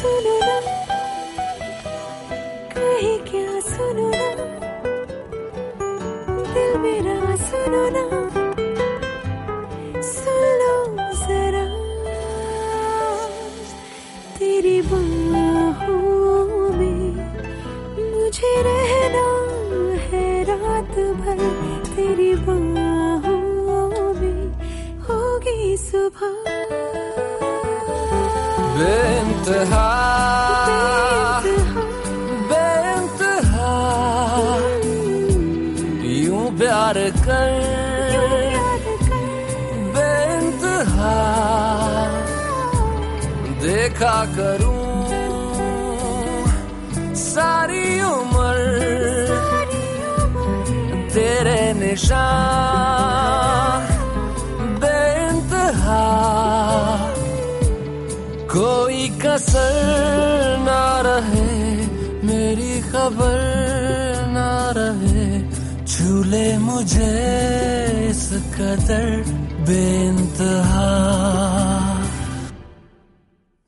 सुनो ना। क्या सुनो ना। दिल मेरा सुनो मुझे रहना है रात भर। तेरी बाहों में होगी सुबह। बेइंतहा बेइंतहा यूँ प्यार कर बेइंतहा देखा करूँ सारी उम्र तेरे निशान बेइंतहा कोई कसर ना रहे, मेरी खबर ना रहे। झूले मुझे इस कदर बेइंतहा।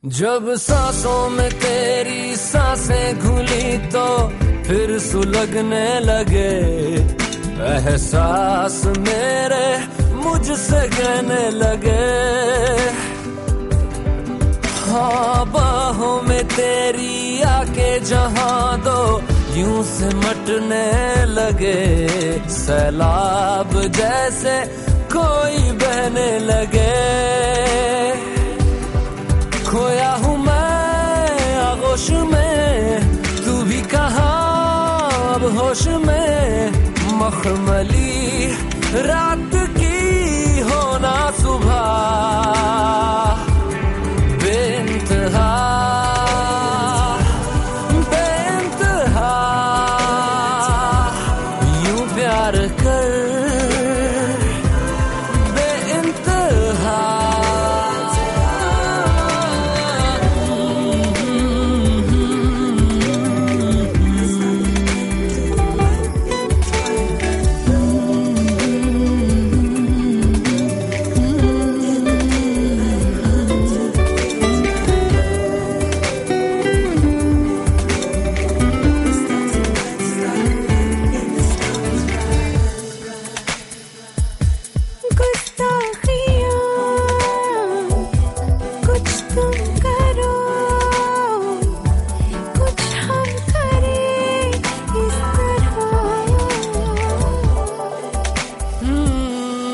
जब सांसों में तेरी साँसें घुली तो फिर सुलगने लगे। एहसास मेरे मुझसे कहने लगे जहाँ दो यूँ से मटने लगे, सैलाब जैसे कोई बहने लगे। खोया हूँ मैं आगोश में, तू भी कहा अब होश में, मखमली रात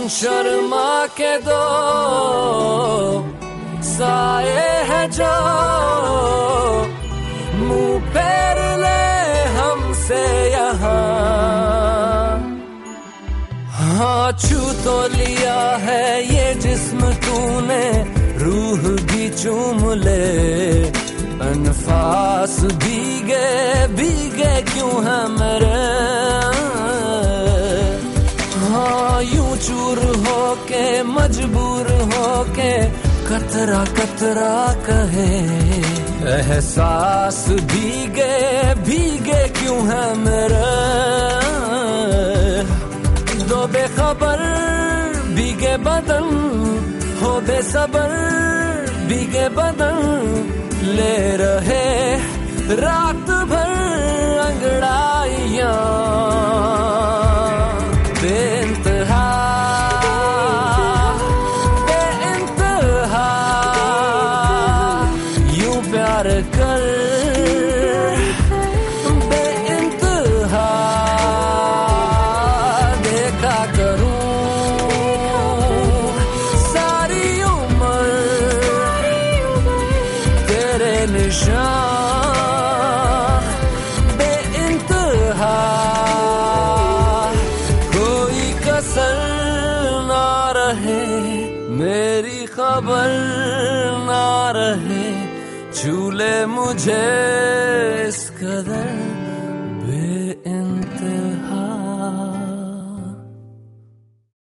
शर्मा के दो साए है जो मुँह पैर ले हमसे यहाँ। हाँ छू तो लिया है ये जिस्म तूने, रूह भी चूम ले, अनफास भीगे भीगे क्यों है मेरे? चूर हो के मजबूर हो के कतरा कतरा कहे। एहसास भीगे भीगे क्यों है मेरे? दो बेखबर, भीगे बदन, हो बेसबर, भीगे बदन ले रहे। रात निशान बेइंतहा। कोई कसर ना रहे मेरी खबर ना रहे झूले मुझे इस कदर।